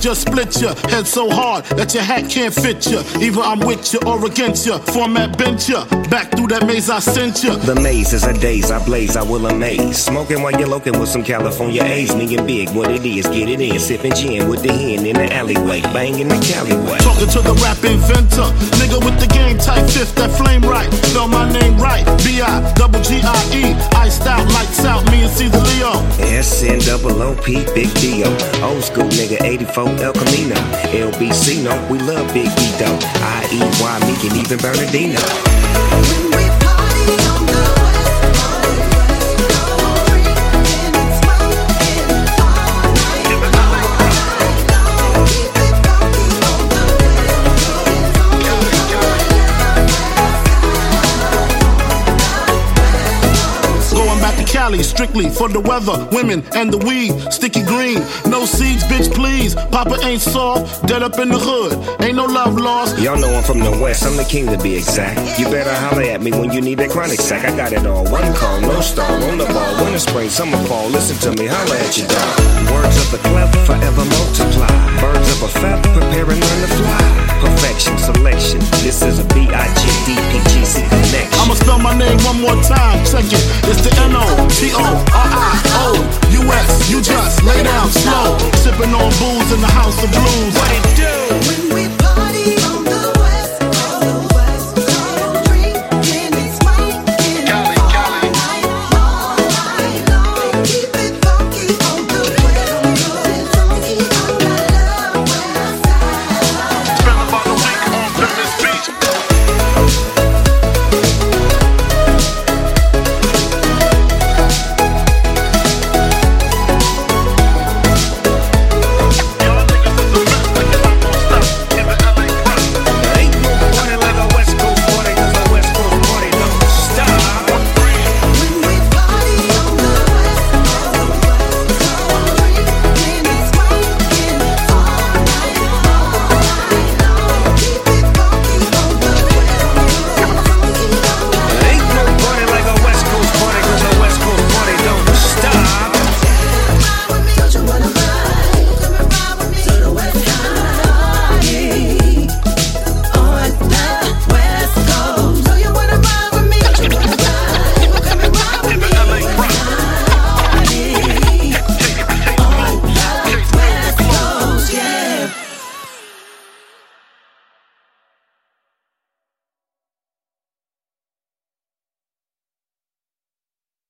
just split ya. Head so hard that your hat can't fit ya. Either I'm with ya or against ya. Format bent ya. Back through that maze I sent ya. The maze is a daze, I blaze, I will amaze. Smoking while you're loking with some California A's. Me and Big, what it is, get it in. Sipping gin with the hen in the alleyway. Banging the Callaway. Talking to the rap inventor. Nigga with the game type fifth, that flame right. Spell my name right. B-I, double G-I-E. Iced out, lights out, me and Caesar Leo. SN double OP, Big Dio. Old school nigga, 84 El Camino. LBC, no, we love Big E though. I-E-Y, me and even Bernardino. Strictly for the weather, women, and the weed. Sticky green, no seeds, bitch, please. Papa ain't soft, dead up in the hood. Ain't no love lost. Y'all know I'm from the west, I'm the king to be exact. You better holler at me when you need that chronic sack. I got it all. One call, no star, on the ball. Winter, spring, summer, fall. Listen to me, holler at your dog. Words of the clever forever multiply. Birds of a feather and learn to fly. Perfection, selection. This is a spell my name one more time. Check it. It's the N-O-T-O-R-I-O-U-S. You just lay down slow. Sipping on booze in the house of blues.